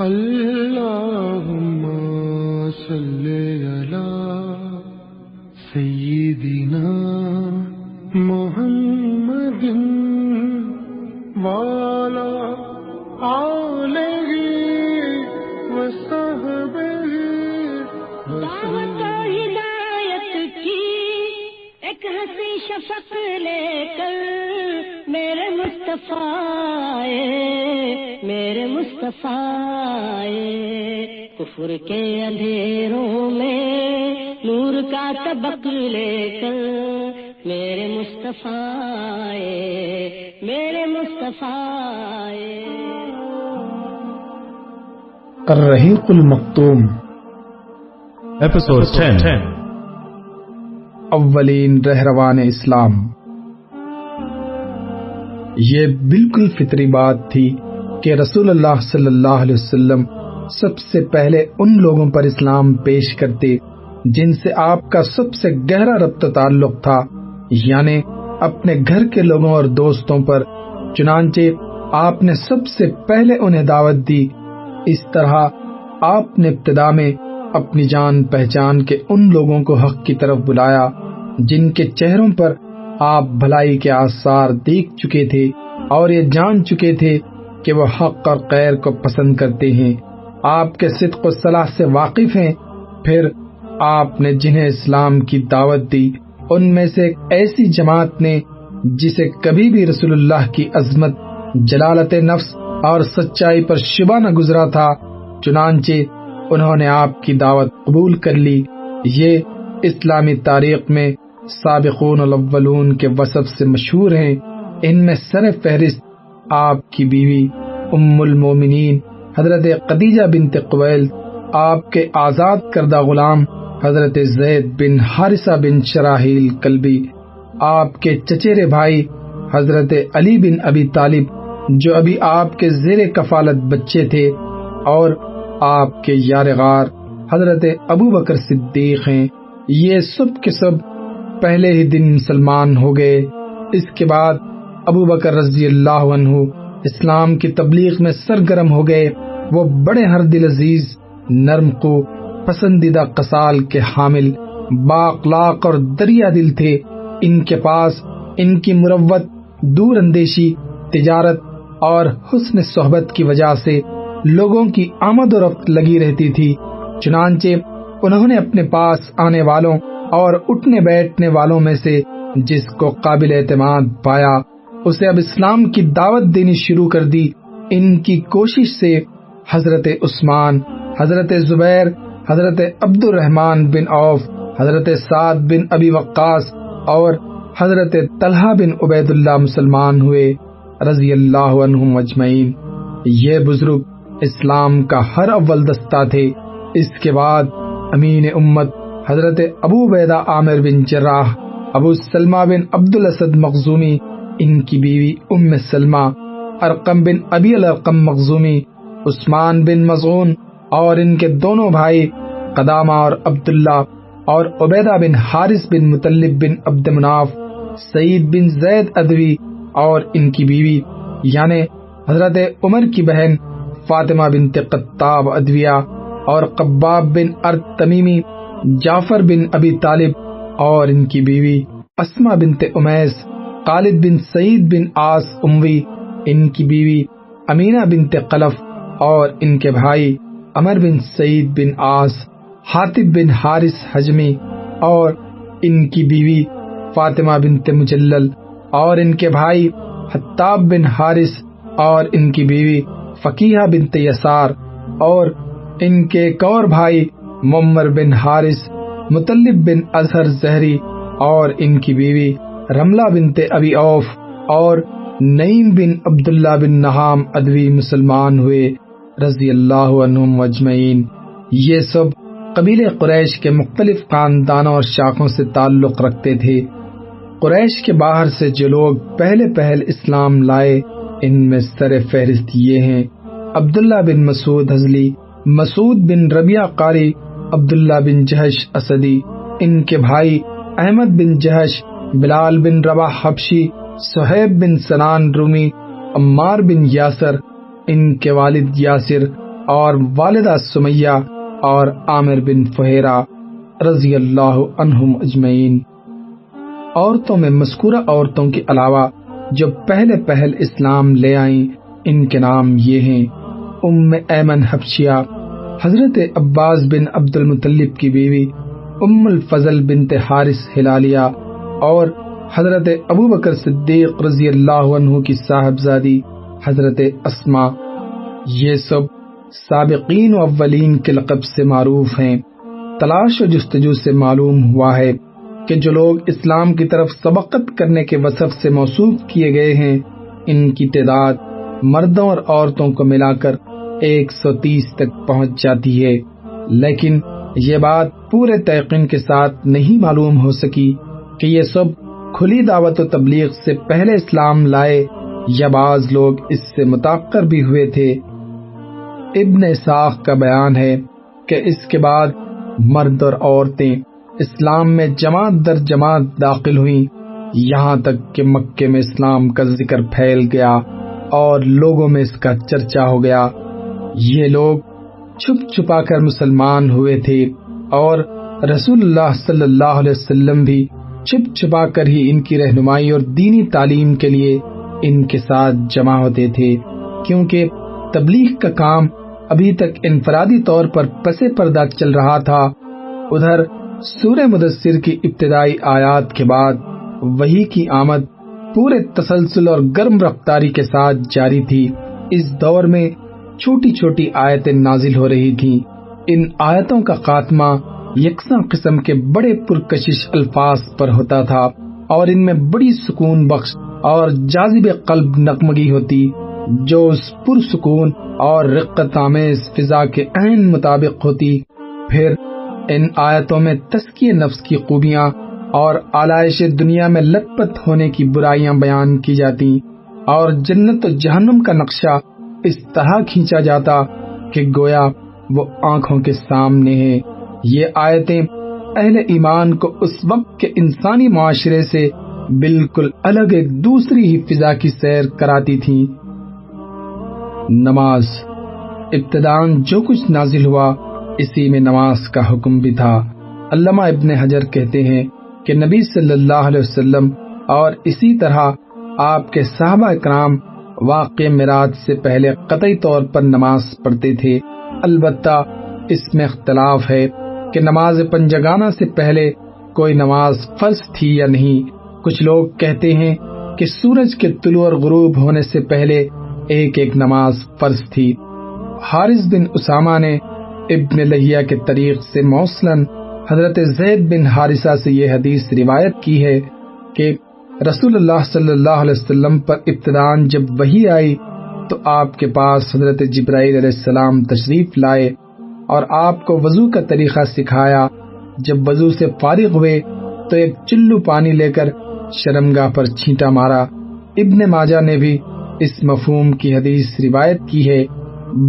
اللهم صل على سيدنا محمد وعلى آله وصحبه ہدایت کی ایک ہنسی شفق لے کر میرے مصطفیٰ میرے مصطفیٰ۔ کفر کے اندھیروں میں نور کا طبق لے کر میرے مصطفیٰ میرے مصطفیٰ۔ الرحیق المختوم Episode 10. اولین رہروان اسلام یہ بالکل فطری بات تھی کہ رسول اللہ صلی اللہ علیہ وسلم سب سے پہلے ان لوگوں پر اسلام پیش کرتے جن سے آپ کا سب سے گہرا ربط تعلق تھا یعنی اپنے گھر کے لوگوں اور دوستوں پر۔ چنانچہ آپ نے سب سے پہلے انہیں دعوت دی۔ اس طرح آپ نے ابتدا میں اپنی جان پہچان کے ان لوگوں کو حق کی طرف بلایا، جن کے چہروں پر آپ بھلائی کے آثار دیکھ چکے تھے اور یہ جان چکے تھے کہ وہ حق اور خیر کو پسند کرتے ہیں۔ آپ کے صدق و صلاح سے واقف ہیں۔ پھر آپ نے جنہیں اسلام کی دعوت دی، ان میں سے ایک ایسی جماعت نے جسے کبھی بھی رسول اللہ کی عظمت، جلالت نفس اور سچائی پر شبہ نہ گزرا تھا، چنانچہ انہوں نے آپ کی دعوت قبول کر لی۔ یہ اسلامی تاریخ میں سابقون الاولون کے وصف سے مشہور ہیں۔ ان میں سر فہرست آپ کی بیوی ام المومنین، حضرت قدیجہ بنت قویل آپ کے آزاد کردہ غلام حضرت زید بن حارثہ بن شراحیل کلبی آپ کے چچیرے بھائی حضرت علی بن ابی طالب، جو ابھی آپ کے زیر کفالت بچے تھے، اور آپ کے یار غار حضرت ابو بکر صدیق ہیں۔ یہ سب کے سب پہلے ہی دن مسلمان ہو گئے۔ اس کے بعد ابو بکر رضی اللہ عنہ اسلام کی تبلیغ میں سرگرم ہو گئے، وہ بڑے ہر دل عزیز، نرم کو پسندیدہ قصال کے حامل باقلاق اور دریا دل تھے۔ ان کے پاس ان کی مروت، دور اندیشی، تجارت اور حسن صحبت کی وجہ سے لوگوں کی آمد و رفت لگی رہتی تھی۔ چنانچہ انہوں نے اپنے پاس آنے والوں اور اٹھنے بیٹھنے والوں میں سے جس کو قابل اعتماد پایا اسے اب اسلام کی دعوت دینی شروع کر دی۔ ان کی کوشش سے حضرت عثمان، حضرت زبیر، حضرت عبد الرحمان بن عوف، حضرت سعد بن ابی وقاص اور حضرت طلحہ بن عبید اللہ مسلمان ہوئے، رضی اللہ عنہم اجمعین۔ یہ بزرگ اسلام کا ہر اول دستہ تھے۔ اس کے بعد امین امت حضرت ابو بیدہ عامر بن جراح، ابو سلمہ بن عبد الاسد مخزومی ان کی بیوی ام سلمہ، ارقم بن ابی الرقم مخزومی، عثمان بن مضون اور ان کے دونوں بھائی قدامہ اور عبداللہ اور عبیدہ بن حارث بن مطلب بن عبد مناف، سعید بن زید ادوی اور ان کی بیوی یعنی حضرت عمر کی بہن فاطمہ بن قطاب ادویہ اور قباب بن ارد تمیمی جعفر بن ابی طالب اور ان کی بیوی اسما بنت امیس خالد بن سعید بن آس اموی، ان کی بیوی امینہ بنت قلف اور ان کے بھائی امر بن سعید بن آس حاطب بن حارث حجمی اور ان کی بیوی فاطمہ بنت مجلل اور ان کے بھائی حتاب بن حارث اور ان کی بیوی فقیہ بنت یسار اور ان کے ایک اور بھائی ممر بن حارث مطلب بن اظہر زہری اور ان کی بیوی رملہ بنت ابی اوف اور نعیم بن عبداللہ بن نحام ادوی مسلمان ہوئے رضی اللہ عنہم اجمعین۔ یہ سب قبیل قریش کے مختلف خاندانوں اور شاخوں سے تعلق رکھتے تھے۔ قریش کے باہر سے جو لوگ پہلے پہل اسلام لائے، ان میں سر فہرست یہ ہیں۔ عبداللہ بن مسعود حضلی مسعود بن ربیہ قاری، عبداللہ بن جہش اسدی، ان کے بھائی احمد بن جہش بلال بن ربا حبشی، سہیب بن سنان رومی، عمار بن یاسر، ان کے والد یاسر اور والدہ سمیہ اور عامر بن فہیرہ رضی اللہ عنہم اجمعین۔ عورتوں میں مذکورہ عورتوں کے علاوہ جو پہلے پہل اسلام لے آئیں، ان کے نام یہ ہیں، ام ایمن حفشیہ حضرت عباس بن عبد المطلب کی بیوی، ام الفضل بنت حارث ہلالیہ اور حضرت ابو بکر صدیق رضی اللہ عنہ کی صاحبزادی حضرت اسما یہ سب سابقین و اولین کے لقب سے معروف ہیں۔ تلاش و جستجو سے معلوم ہوا ہے کہ جو لوگ اسلام کی طرف سبقت کرنے کے وصف سے موصوف کیے گئے ہیں، ان کی تعداد مردوں اور عورتوں کو ملا کر ایک سو تیس تک پہنچ جاتی ہے۔ لیکن یہ بات پورے تیقن کے ساتھ نہیں معلوم ہو سکی کہ یہ سب کھلی دعوت و تبلیغ سے پہلے اسلام لائے، یا بعض لوگ اس سے متاثر بھی ہوئے تھے۔ ابن ساخ کا بیان ہے کہ اس کے بعد مرد اور عورتیں اسلام میں جماعت در جماعت داخل ہوئیں۔ یہاں تک کہ مکے میں اسلام کا ذکر پھیل گیا اور لوگوں میں اس کا چرچا ہو گیا۔ یہ لوگ چھپ چھپا کر مسلمان ہوئے تھے اور رسول اللہ صلی اللہ علیہ وسلم بھی چھپ چھپا کر ہی ان کی رہنمائی اور دینی تعلیم کے لیے ان کے ساتھ جمع ہوتے تھے، کیونکہ تبلیغ کا کام ابھی تک انفرادی طور پر پسے پردہ چل رہا تھا۔ ادھر سورہ مدثر کی ابتدائی آیات کے بعد وہی کی آمد پورے تسلسل اور گرم رفتاری کے ساتھ جاری تھی۔ اس دور میں چھوٹی چھوٹی آیتیں نازل ہو رہی تھیں۔ ان آیتوں کا خاتمہ یکساں قسم کے بڑے پرکشش الفاظ پر ہوتا تھا اور ان میں بڑی سکون بخش اور جازب قلب نقمگی ہوتی، جو اس پرسکون اور رقت آمیز فضا کے عین مطابق ہوتی۔ پھر ان آیتوں میں تسکی نفس کی خوبیاں اور آلائش دنیا میں لت پت ہونے کی برائیاں بیان کی جاتی اور جنت و جہنم کا نقشہ اس طرح کھینچا جاتا کہ گویا وہ آنکھوں کے سامنے ہے۔ یہ آیتیں اہل ایمان کو اس وقت کے انسانی معاشرے سے بالکل الگ ایک دوسری ہی فضا کی سیر کراتی تھی نماز ابتدان جو کچھ نازل ہوا، اسی میں نماز کا حکم بھی تھا۔ علامہ ابن حجر کہتے ہیں کہ نبی صلی اللہ علیہ وسلم اور اسی طرح آپ کے صحابہ اکرام واقع میراج سے پہلے قطعی طور پر نماز پڑھتے تھے۔ البتہ اس میں اختلاف ہے۔ کہ نماز پنجگانہ سے پہلے کوئی نماز فرض تھی یا نہیں۔ کچھ لوگ کہتے ہیں کہ سورج کے طلوع اور غروب ہونے سے پہلے ایک ایک نماز فرض تھی۔ حارث بن اسامہ نے ابن لہیا کے طریق سے موصلاً حضرت زید بن حارثہ سے یہ حدیث روایت کی ہے کہ رسول اللہ صلی اللہ علیہ وسلم پر ابتدان جب وہی آئی تو آپ کے پاس حضرت جبرائیل علیہ السلام تشریف لائے۔ اور آپ کو وضو کا طریقہ سکھایا۔ جب وضو سے فارغ ہوئے تو ایک چلو پانی لے کر شرمگاہ پر چھینٹا مارا۔ ابن ماجہ نے بھی اس مفہوم کی حدیث روایت کی ہے۔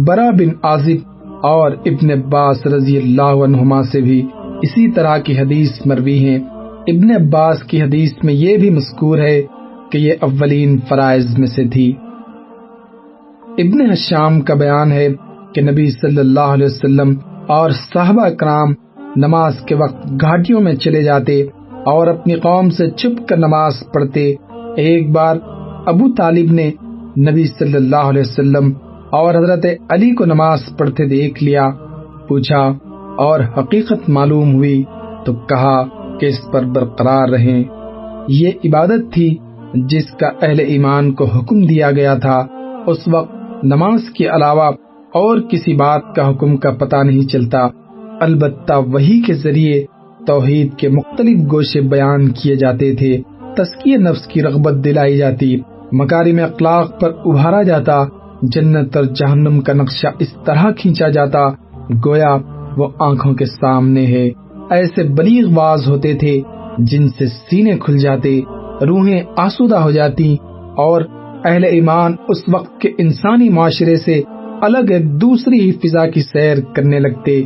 برا بن عازب اور ابن عباس رضی اللہ عنہما سے بھی اسی طرح کی حدیث مروی ہیں۔ ابن عباس کی حدیث میں یہ بھی مذکور ہے کہ یہ اولین فرائض میں سے تھی۔ ابن حشام کا بیان ہے کہ نبی صلی اللہ علیہ وسلم اور صحابہ کرام نماز کے وقت گھاٹیوں میں چلے جاتے اور اپنی قوم سے چھپ کر نماز پڑھتے، ایک بار ابو طالب نے نبی صلی اللہ علیہ وسلم اور حضرت علی کو نماز پڑھتے دیکھ لیا، پوچھا، اور حقیقت معلوم ہوئی؟ تو کہا کہ اس پر برقرار رہیں۔ یہ عبادت تھی جس کا اہل ایمان کو حکم دیا گیا تھا۔ اس وقت نماز کے علاوہ اور کسی بات کا حکم کا پتہ نہیں چلتا۔ البتہ وہی کے ذریعے توحید کے مختلف گوشے بیان کیے جاتے تھے تسکی نفس کی رغبت دلائی جاتی مکاری میں اخلاق پر ابھارا جاتا، جنت اور جہنم کا نقشہ اس طرح کھینچا جاتا، گویا وہ آنکھوں کے سامنے ہے۔ ایسے بلیغ باز ہوتے تھے جن سے سینے کھل جاتے، روحیں آسودہ ہو جاتی اور اہل ایمان اس وقت کے انسانی معاشرے سے الگ ایک دوسری فضا کی سیر کرنے لگتے۔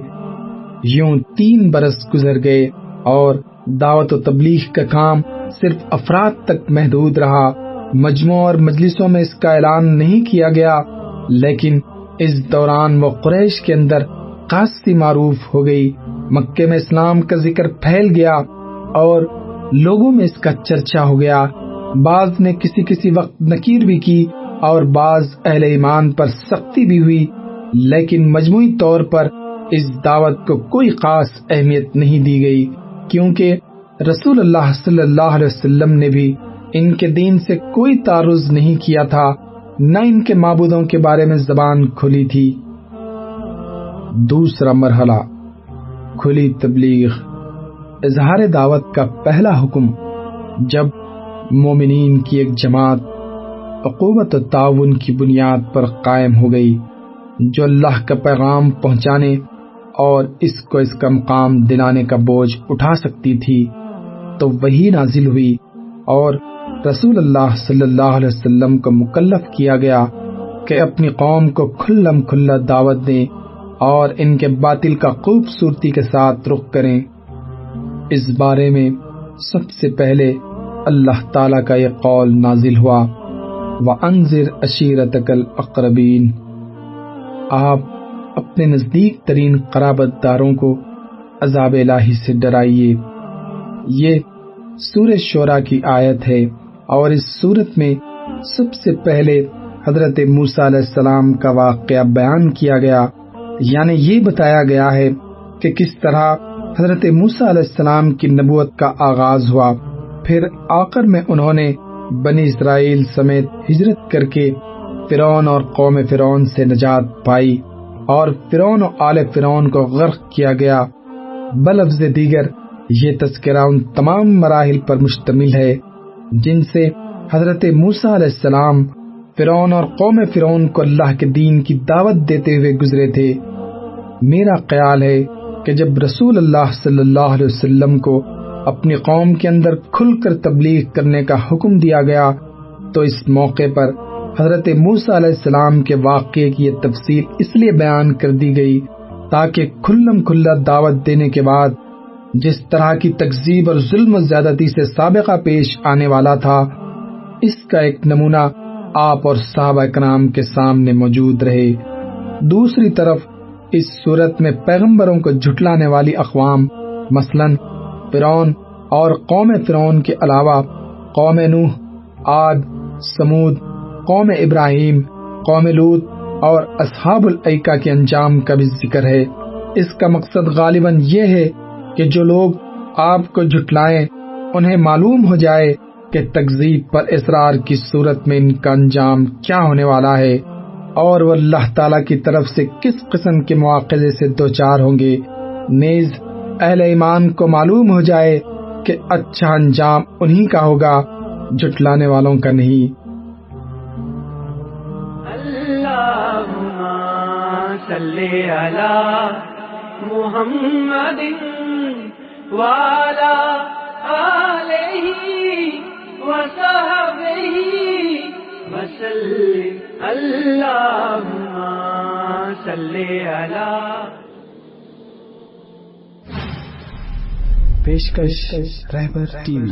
یوں تین برس گزر گئے اور دعوت و تبلیغ کا کام صرف افراد تک محدود رہا۔ مجموع اور مجلسوں میں اس کا اعلان نہیں کیا گیا، لیکن اس دوران وہ قریش کے اندر خاصی معروف ہو گئی۔ مکے میں اسلام کا ذکر پھیل گیا اور لوگوں میں اس کا چرچا ہو گیا۔ بعض نے کسی کسی وقت نکیر بھی کی اور بعض اہل ایمان پر سختی بھی ہوئی، لیکن مجموعی طور پر اس دعوت کو کوئی خاص اہمیت نہیں دی گئی، کیونکہ رسول اللہ صلی اللہ علیہ وسلم نے بھی ان کے دین سے کوئی تعرض نہیں کیا تھا، نہ ان کے معبودوں کے بارے میں زبان کھلی تھی۔ دوسرا مرحلہ، کھلی تبلیغ۔ اظہار دعوت کا پہلا حکم، جب مومنین کی ایک جماعت عقوبت و تعاون کی بنیاد پر قائم ہو گئی، جو اللہ کا پیغام پہنچانے اور اس کو اس کا مقام دلانے کا بوجھ اٹھا سکتی تھی۔ تو وہی نازل ہوئی اور رسول اللہ صلی اللہ علیہ وسلم کو مکلف کیا گیا کہ اپنی قوم کو کھلم کھلا دعوت دیں اور ان کے باطل کا خوبصورتی کے ساتھ رخ کریں۔ اس بارے میں سب سے پہلے اللہ تعالی کا یہ قول نازل ہوا۔ وَأَنذِرْ عَشِيرَتَكَ الْأَقْرَبِينَ آپ اپنے نزدیک ترین قرابت داروں کو عذاب الہی سے ڈرائیے۔ یہ سورہ شورا کی آیت ہے اور اس صورت میں سب سے پہلے حضرت موسیٰ علیہ السلام کا واقعہ بیان کیا گیا۔ یعنی یہ بتایا گیا ہے کہ کس طرح حضرت موسیٰ علیہ السلام کی نبوت کا آغاز ہوا۔ پھر آخر میں انہوں نے بنی اسرائیل سمیت ہجرت کر کے فرعون اور قوم فرعون سے نجات پائی اور فرعون و آل فرعون کو غرق کیا گیا۔ بلفظ دیگر، یہ تذکرہ ان تمام مراحل پر مشتمل ہے، جن سے حضرت موسیٰ علیہ السلام فرعون اور قوم فرعون کو اللہ کے دین کی دعوت دیتے ہوئے گزرے تھے۔ میرا خیال ہے کہ جب رسول اللہ صلی اللہ علیہ وسلم کو اپنی قوم کے اندر کھل کر تبلیغ کرنے کا حکم دیا گیا، تو اس موقع پر حضرت موسیٰ علیہ السلام کے واقعے کی یہ تفصیل اس لیے بیان کر دی گئی تاکہ کھلم کھلا دعوت دینے کے بعد جس طرح کی تقزیب اور ظلم و زیادتی سے سابقہ پیش آنے والا تھا، اس کا ایک نمونہ آپ اور صحابہ کرام کے سامنے موجود رہے۔ دوسری طرف، اس صورت میں پیغمبروں کو جھٹلانے والی اقوام مثلا فرعون اور قوم فرعون کے علاوہ قوم نوح آد سمود قوم ابراہیم، قوم لوت اور اصحاب العقا کے انجام کا بھی ذکر ہے۔ اس کا مقصد غالباً یہ ہے کہ جو لوگ آپ کو جھٹلائیں، انہیں معلوم ہو جائے کہ تقزیب پر اصرار کی صورت میں ان کا انجام کیا ہونے والا ہے اور وہ اللہ تعالی کی طرف سے کس قسم کے مواقع سے دو چار ہوں گے۔ نیز اہل ایمان کو معلوم ہو جائے کہ اچھا انجام انہی کا ہوگا جھٹلانے والوں کا نہیں۔ محمد والا علیہ وصحبہ وسلم۔ اللہم صلی علی پیشکش رہبر ٹی وی